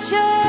church.